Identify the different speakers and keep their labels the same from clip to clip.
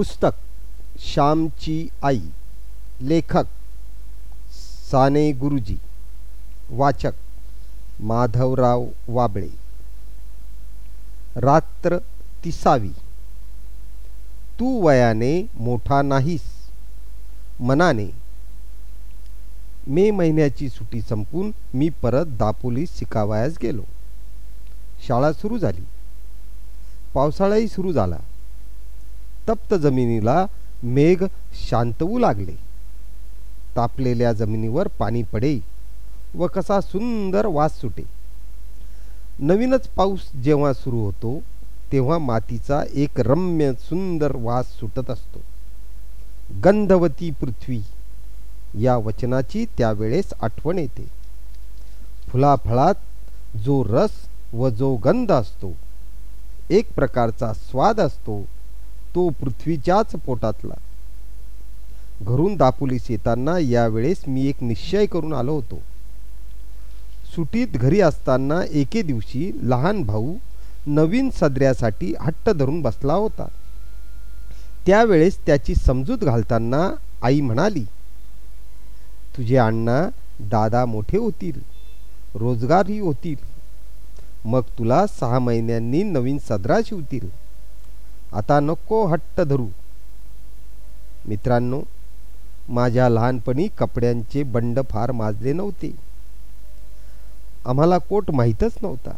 Speaker 1: पुस्तक श्यामची आई लेखक साने गुरुजी वाचक माधवराव वाबळे. रात्र तिसावी. तू वयाने मोठा नाहीस. मनाने. मे महिन्याची सुट्टी संपून मी परत दापोलीस शिकावयास गेलो. शाळा सुरू झाली. पावसाळाही सुरू झाला. तप्त जमिनीला मेघ शांतवू लागले. तापलेल्या जमिनीवर पाणी पडे व कसा सुंदर वास सुटे नवीनच पाऊस जेव्हा सुरू होतो तेव्हा मातीचा एक रम्य सुंदर वास सुटत असतो. गंधवती पृथ्वी या वचनाची त्यावेळेस आठवण येते. फुलाफळात जो रस व जो गंध असतो एक प्रकारचा स्वाद असतो तो पृथ्वीच्याच पोटातला. घरून दापोलीस येताना यावेळेस मी एक निश्चय करून आलो होतो. सुटीत घरी असताना एके दिवशी लहान भाऊ नवीन सदऱ्यासाठी हट्ट धरून बसला होता. त्यावेळेस त्याची समजूत घालताना आई म्हणाली तुझे अण्णा दादा मोठे होतील रोजगारही होतील. मग तुला सहा महिन्यांनी नवीन सदरा शिवतील. आता नको हट्ट धरू. मित्रांनो माझ्या लहानपणी कपड्यांचे बंड फार माजले नव्हते. आम्हाला कोट माहीतच नव्हता.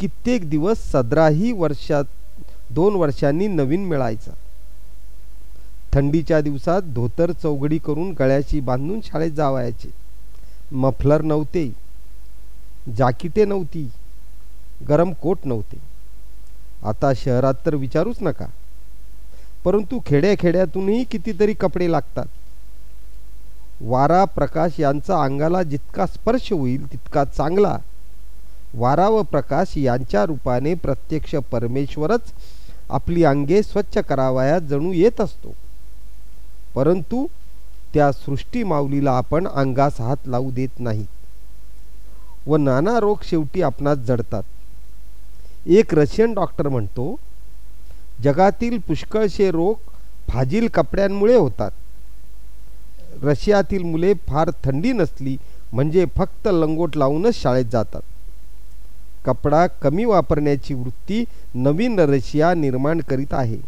Speaker 1: कित्येक दिवस सदराही वर्षात दोन वर्षांनी नवीन मिळायचा. थंडीच्या दिवसात धोतर चौघडी करून गळ्याची बांधून शाळेत जावायचे. मफलर नव्हते. जाकिटे नव्हती. गरम कोट नव्हते. आता शहरात तर विचारूच नका. परंतु खेड्याखेड्यातूनही कितीतरी कपडे लागतात. वारा प्रकाश यांचा अंगाला जितका स्पर्श होईल तितका चांगला. वारा व प्रकाश यांच्या रूपाने प्रत्यक्ष परमेश्वरच आपली अंगे स्वच्छ करावयात जणू येत असतो. परंतु त्या सृष्टी माऊलीला आपण अंगास हात लावू देत नाही व नाना रोग शेवटी आपणास जडतात. एक रशियन डॉक्टर म्हणतो जगातील पुष्कळशे रोग फाजील कपड्यांमुळे होतात. रशियातील मुले फार थंडी नसली म्हणजे फक्त लंगोट लावूनच शाळेत जातात. कपडा कमी वापरण्याची वृत्ती नवीन रशिया निर्माण करीत आहे.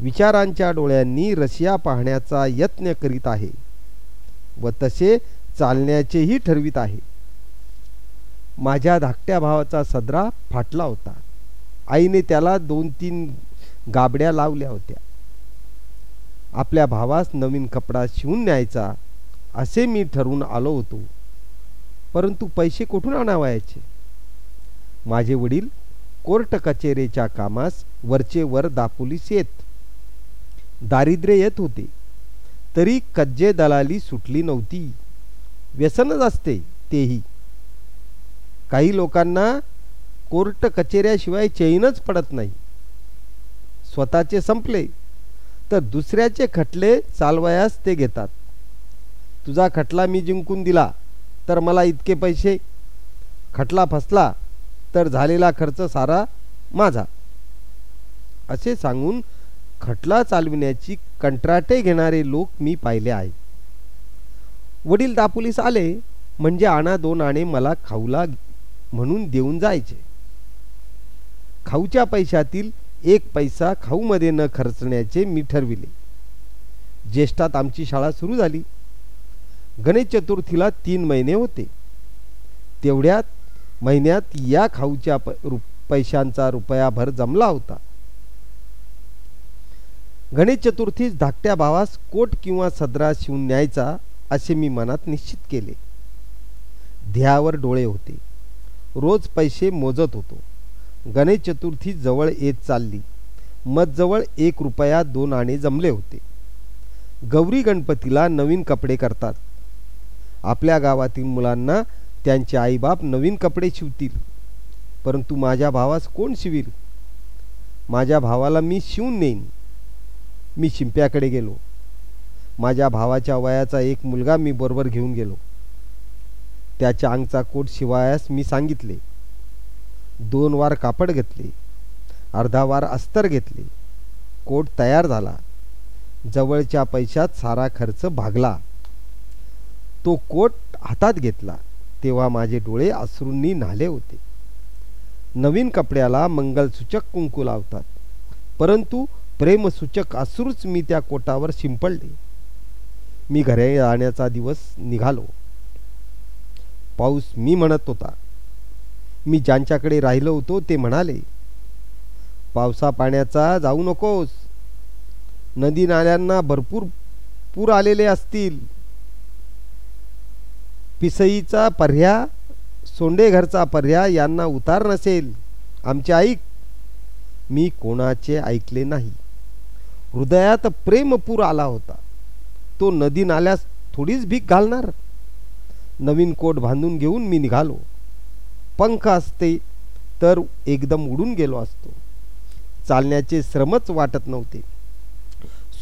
Speaker 1: विचारांच्या डोळ्यांनी रशिया पाहण्याचा यत्न करीत आहे व तसे चालण्याचेही ठरवित आहे. माझ्या धाकट्या भावाचा सदरा फाटला होता. आईने त्याला दोन तीन गाबड्या लावल्या होत्या. आपल्या भावास नवीन कपडा शिवून न्यायचा असे मी ठरवून आलो होतो. परंतु पैसे कुठून आणावायचे? माझे वडील कोर्ट कचेरीच्या कामास वरचे वर दापोलीस येत. दारिद्र्य येत होते. तरी कज्जे दलाली सुटली नव्हती. व्यसनच असते तेही. काही लोकांना कोर्ट कचेऱ्याशिवाय चैनच पडत नाही. स्वतःचे संपले. तर दुसऱ्याचे खटले चालवयास ते घेतात. तुझा खटला मी जिंकून दिला तर मला इतके पैसे. खटला फसला तर झालेला खर्च सारा माझा. असे सांगून खटला चालविण्याची कंत्राटे घेणारे लोक मी पाहिले आहे. वडील दापोलीस आले म्हणजे आणा दोन आणे मला खाऊला म्हणून देऊन जायचे. खाऊच्या पैशातील एक पैसा खाऊमध्ये न खर्चण्याचे मी ठरविले. ज्येष्ठात आमची शाळा सुरू झाली. गणेश चतुर्थीला तीन महिने होते. तेवढ्यात महिन्यात या खाऊच्या पैशांचा रुपयाभर जमला होता. गणेश चतुर्थीस धाकट्या भावास कोट किंवा सदरा शिवून न्यायचा असे मी मनात निश्चित केले. ध्येयावर डोळे होते. रोज पैसे मोजत होतो. गणेश चतुर्थी जवळ येत चालली. जवळ एक रुपया दोन आणे जमले होते. गौरी गणपतीला नवीन कपडे करतात. आपल्या गावातील मुलांना त्यांचे आईबाप नवीन कपडे शिवतील. परंतु माझ्या भावास कोण शिवील? माझ्या भावाला मी शिवून नेईन. मी शिंप्याकडे गेलो. माझ्या भावाच्या वयाचा एक मुलगा मी बरोबर घेऊन गेलो. त्याच्या अंगचा कोट शिवायास मी सांगितले. दोन वार कापड घेतले. अर्धा वार अस्तर घेतले. कोट तयार झाला. जवळच्या पैशात सारा खर्च भागला. तो कोट हातात घेतला. तेव्हा माझे डोळे अश्रूंनी न्हाले होते. नवीन कपड्याला मंगलसूचक कुंकू लावतात. परंतु प्रेमसूचक अश्रूच मी त्या कोटावर शिंपडले. मी घरी जाण्याचा दिवस निघालो. पाऊस मी म्हणत होता. मी ज्यांच्याकडे राहिलो होतो ते म्हणाले पावसा पाण्याचा जाऊ नकोस. नदी नाल्यांना भरपूर पूर आलेले असतील. पिसईचा पर्या सोंडेघरचा पर्या यांना उतार नसेल. आमचे ऐक. मी कोणाचे ऐकले नाही. हृदयात प्रेमपूर आला होता. तो नदी नाल्यास थोडीच भीक घालणार? नवीन कोट बांधून घेऊन मी निघालो. पंख असते तर एकदम उडून गेलो असतो. चालण्याचे श्रमच वाटत नव्हते.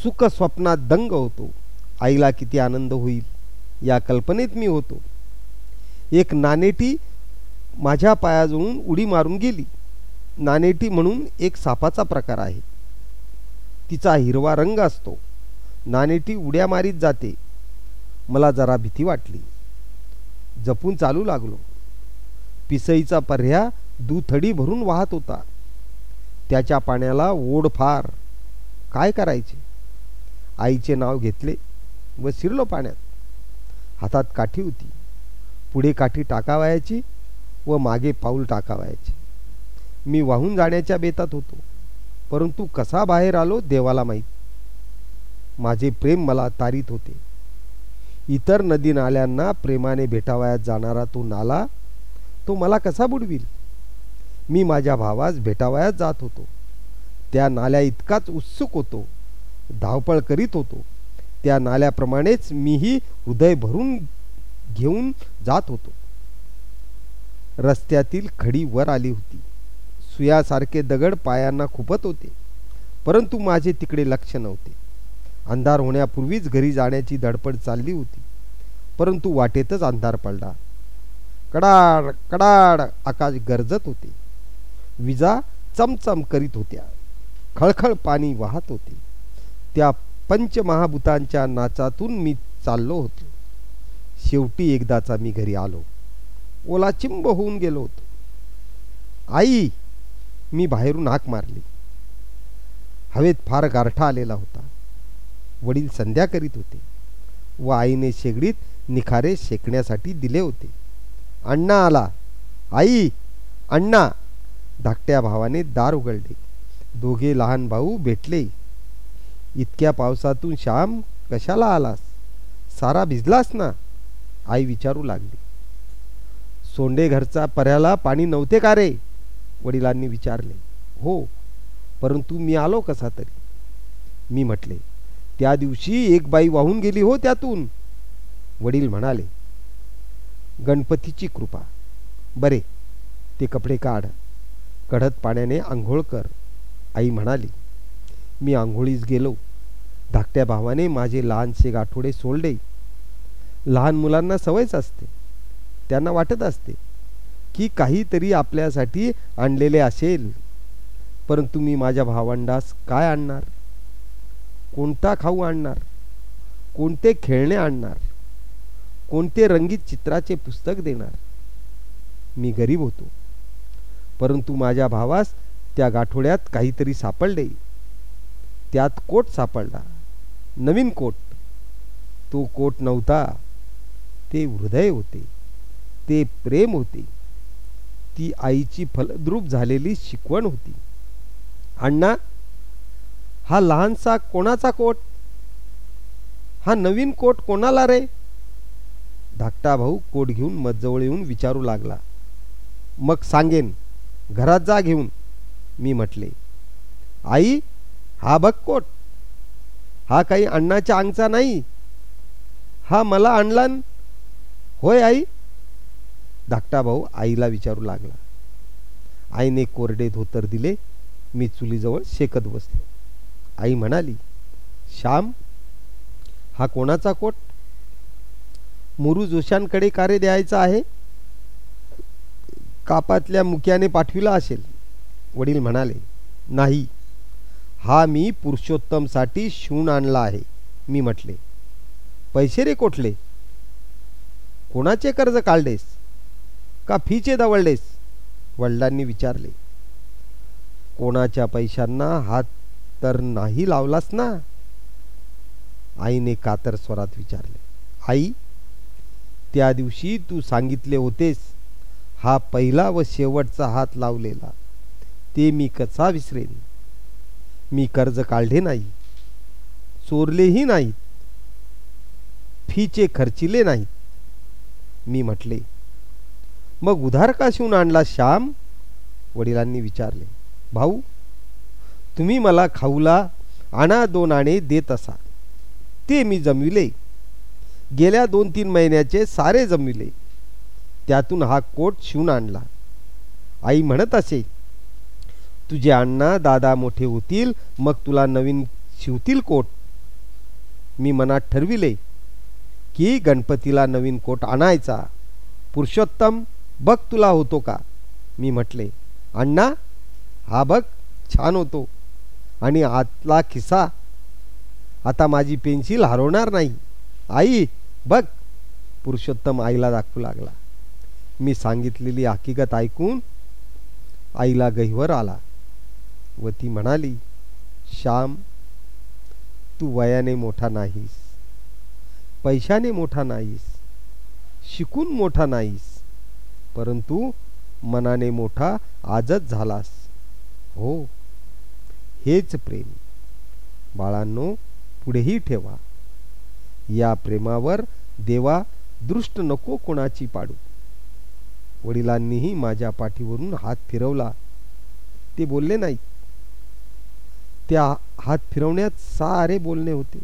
Speaker 1: सुख स्वप्नात दंग होतो. आईला किती आनंद होईल या कल्पनेत मी होतो. एक नाणेटी माझ्या पायाजवळून उडी मारून गेली. नाणेटी म्हणून एक सापाचा प्रकार आहे. तिचा हिरवा रंग असतो. नाणेटी उड्या मारीत जाते. मला जरा भीती वाटली. जपून चालू लागलो. पिसईचा पर्ह्या दुथडी भरून वाहत होता. त्याच्या पाण्याला ओढ फार. काय करायचे? आईचे नाव घेतले व शिरलो पाण्यात. हातात काठी होती. पुढे काठी टाकावायची व मागे पाऊल टाकावायचे. मी वाहून जाण्याच्या बेतात होतो. परंतु कसा बाहेर आलो देवाला माहीत. माझे प्रेम मला तारीत होते. इतर नदी नाल्यांना प्रेमाने भेटावयात जाणारा तो नाला तो मला कसा बुडविल? मी माझ्या भावास भेटावयात जात होतो. त्या नाल्या इतकाच उत्सुक होतो धावपळ करीत होतो. त्या नाल्याप्रमाणेच मीही हृदय भरून घेऊन जात होतो. रस्त्यातील खडी वर आली होती. सुयासारखे दगड पायांना खुपत होते परंतु माझे तिकडे लक्ष नव्हते. अंधार होण्यापूर्वीच घरी जाण्याची धडपड चालली होती. परंतु वाटेतच अंधार पडला. कडाड कडाड आकाश गरजत होते. विजा चमचम करीत होत्या. खळखळ पाणी वाहत होते. त्या पंचमहाभूतांच्या नाचातून मी चाललो होतो. शेवटी एकदाचा मी घरी आलो. ओला चिंब होऊन गेलो होतो. आई मी बाहेरून हाक मारली. हवेत फार गारठा आलेला होता. वडील संध्या करीत होते व आईने शेगडीत निखारे शेकण्यासाठी दिले होते. अण्णा आला. आई अण्णा. धाकट्या भावाने दार उघडले. दोघे लहान भाऊ भेटले. इतक्या पावसातून श्याम कशाला आलास? सारा भिजलास ना? आई विचारू लागली. सोंडे घरचा पर्याला पाणी नव्हते का रे? वडिलांनी विचारले. हो परंतु मी आलो कसा तरी. मी म्हटले त्या दिवशी एक बाई वाहून गेली हो त्यातून. वडील म्हणाले गणपतीची कृपा. बरे ते कपडे काढ. कढत पाण्याने आंघोळ कर. आई म्हणाली मी आंघोळीस गेलो. धाकट्या भावाने माझे लहानसे गाठोडे सोडले लहान मुलांना सवयच असते. त्यांना वाटत असते की काहीतरी आपल्यासाठी आणलेले असेल. परंतु मी माझ्या भावंडास काय आणणार? कोणता खाऊ आणणार? कोणते खेळणे आणणार? कोणते रंगीत चित्राचे पुस्तक देणार? मी गरीब होतो. परंतु माझ्या भावास त्या गाठोड्यात काहीतरी सापडले. त्यात कोट सापडला. नवीन कोट. तो कोट नव्हता. ते हृदय होते. ते प्रेम होते. ती आईची फलद्रूप झालेली शिकवण होती. अण्णा हा लहानसा कोणाचा कोट? हा नवीन कोट कोणाला रे? धाकटा भाऊ कोट घेऊन मजजवळ येऊन विचारू लागला. मग सांगेन घरात जा घेऊन मी म्हटले. आई हा बघ कोट. हा काही अण्णाच्या अंगचा नाही. हा मला आणला होय आई. धाकटा भाऊ आईला विचारू लागला. आईने कोरडे धोतर दिले. मी चुलीजवळ शेकत बसलो. आई म्हणाली श्याम हा कोणाचा कोट? मुरू जोशांकडे कार्य द्यायचं आहे? कापातल्या मुख्याने पाठविला असेल. वडील म्हणाले नाही. हा मी पुरुषोत्तमसाठी शिवून आणला आहे. मी म्हटले पैसे रे कोठले? कोणाचे कर्ज काढलेस? का फीचे दवळलेस वडिलांनी विचारले कोणाच्या पैशांना हात तर नाही लावलास ना? आईने कातर स्वरात विचारले आई त्या दिवशी तू सांगितले होतेस हा पहिला व शेवटचा हात लावलेला. ते मी कसा विसरेन? मी कर्ज काढले नाही. चोरलेही नाहीत. फीचे खर्चिले नाहीत. मी म्हटले मग उधार का शिवून आणला श्याम? वडिलांनी विचारले भाऊ तुम्ही मला खाऊला आणा दोन आणे देत असा ते मी जमविले. गेल्या दोन तीन महिन्याचे सारे जमविले त्यातून हा कोट शिवून आणला. आई म्हणत असे तुझे अण्णा दादा मोठे होतील मग तुला नवीन शिवतील कोट. मी मनात ठरविले की गणपतीला नवीन कोट आणायचा. पुरुषोत्तम बघ तुला होतो का? मी म्हटले अण्णा हा बघ छान होतो. आणि आतला खिसा. आता माझी पेन्सिल हरवणार नाही. आई बघ पुरुषोत्तम आईला दाखवू लागला. मी सांगितलेली हकीकत ऐकून आईला गहिवर आला व ती म्हणाली श्याम तू वयाने मोठा नाहीस पैशाने मोठा नाहीस शिकून मोठा नाहीस परंतु मनाने मोठा आजच झालास. हो हेच प्रेम. बाळांनो पुढेही ठेवा. या प्रेमावर देवा दृष्ट नको कोणाची पाडू. वडिलांनीही माझ्या पाठीवरून हात फिरवला. ते बोलले नाही. त्या हात फिरवण्यात सारे बोलणे होते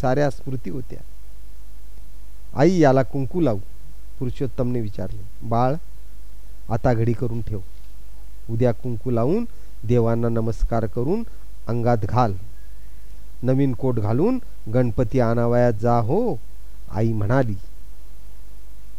Speaker 1: साऱ्या स्मृती होत्या. आई याला कुंकू लावू पुरुषोत्तमने विचारले बाळ आता घडी करून ठेव. उद्या कुंकू लावून देवांना नमस्कार करून अंगात घाल. नवीन कोट घालून गणपती आणावयात जा हो. आई म्हणाली